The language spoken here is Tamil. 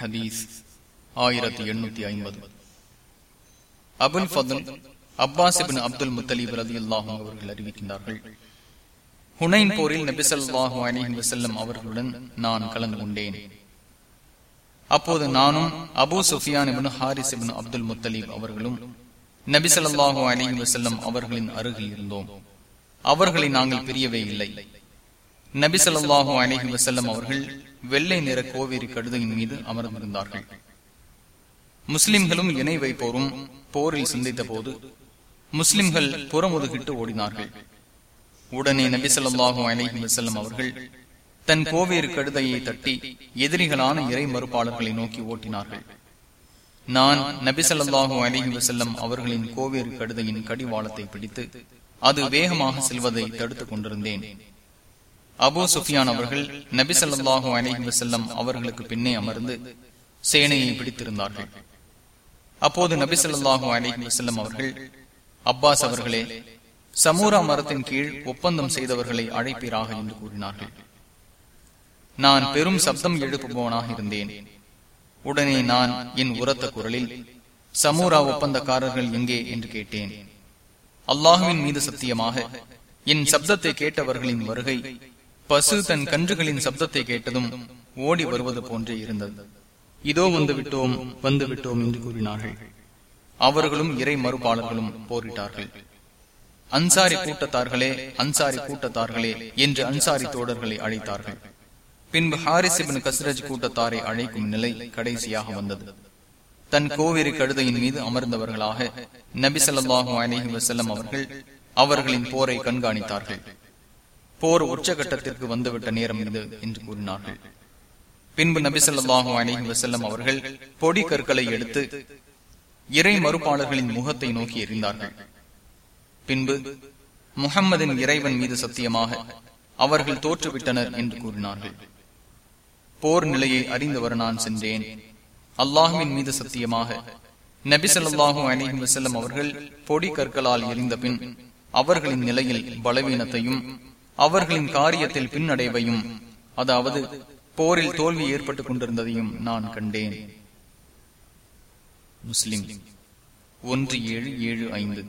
ஹதீஸ் ஆயிரத்தி எண்ணூத்தி ஐம்பது. Abul Fazl Abbas ibn Abdul Muttalib ரதி அல்லாஹும் அவர்கள் அறிவிக்கின்றார்கள் ஹுனைன் போரில் நபிசல்லாஹு அலிஹி வசல்லம் அவர்களுடன் நான் கலந்து கொண்டேன். அப்போது நானும் Abu Sufyan ibn Harith ibn Abdul Muttalib அவர்களும் நபிசல்லாஹு அலிஹி வசல்லம் அவர்களின் அருகில் இருந்தோம். அவர்களை நாங்கள் பிரியவே இல்லை. நபிசல்லாஹு அலிஹி வசல்லம் அவர்கள் வெள்ளை நிற கோவேரி கழுதையின் மீது அமர்ந்திருந்தார்கள். முஸ்லிம்களும் இணை வைப்போரும் போரில் சிந்தித்த போது முஸ்லிம்கள் புறமுதுகிட்டு ஓடினார்கள். உடனே நபிசல்லாஹு அலைஹி வசல்லம் அவர்கள் தன் கோவேறு கழுதையை தட்டி எதிரிகளான இறை மறுப்பாளர்களை நோக்கி ஓட்டினார்கள். நான் நபிசல்லாஹு அலிஹி வசல்லம் அவர்களின் கோவேறு கழுதையின் கடிவாளத்தை பிடித்து அது வேகமாக செல்வதை தடுத்துக் கொண்டிருந்தேன். அபு சுஃபியான் அவர்கள் நபி நபிசல்லாஹு அலஹி வசல்லம் அவர்களுக்கு பின்னே அமர்ந்து சேனையை பிடித்திருந்தார்கள். அப்போது நபி நபிசல்லாஹு அலஹி வசல்லம் அவர்கள் அப்பாஸ் அவர்களே சமூரா மரத்தின் கீழ் ஒப்பந்தம் செய்தவர்களை அழைப்பீராக என்று கூறினார்கள். நான் பெரும் சப்தம் எழுப்புபவனாக இருந்தேன். உடனே நான் என் உரத்த குரலில் சமூரா ஒப்பந்தக்காரர்கள் எங்கே என்று கேட்டேன். அல்லாஹுவின் மீது சத்தியமாக என் சப்தத்தை கேட்டவர்களின் வருகை பசு தன் கன்றுகளின் சப்தத்தை கேட்டதும் ஓடி வருவது போன்றே இருந்தது. இதோ வந்து விட்டோம் வந்து விட்டோம் என்று கூறினார்கள். அவர்களும் இறை மறுபாளர்களும் போரிட்டார்கள். அன்சாரி கூட்டத்தார்களே அன்சாரி கூட்டத்தார்களே என்று அன்சாரி தோடர்களை அழைத்தார்கள். பின்பு ஹாரிசிபின் கஸ்ரஜ் கூட்டத்தாரை அழைக்கும் நிலை கடைசியாக வந்தது. தன் கோவேரி கழுதையின் மீது அமர்ந்தவர்களாக நபிசல்லாஹு அலிஹி வசல்லம் அவர்கள் அவர்களின் போரை கண்காணித்தார்கள். போர் உச்சகட்டத்திற்கு வந்துவிட்ட நேரம் இது என்று கூறினார்கள். பின்பு நபிசல்லாஹு அலிஹி வசல்லம் அவர்கள் பொடி கற்களை எடுத்து இறை மறுப்பாளர்களின் முகத்தை நோக்கி எறிந்தார்கள். பின்பு முகம்மதின் இறைவன் மீது சத்தியமாக அவர்கள் தோற்றுவிட்டனர் என்று கூறினார்கள். போர் நிலையை அறிந்தவர் நான் சென்றேன். அல்லாஹுவின் மீது சத்தியமாக நபிசல்லாஹு அலிஹி வசல்லம் அவர்கள் பொடி கற்களால் எரிந்த பின் அவர்களின் நிலையில் பலவீனத்தையும் அவர்களின் காரியத்தில் பின்னடைவையும் அதாவது போரில் தோல்வி ஏற்பட்டுக் கொண்டிருந்ததையும் நான் கண்டேன். முஸ்லிம் ஒன்று ஏழு ஏழு ஐந்து.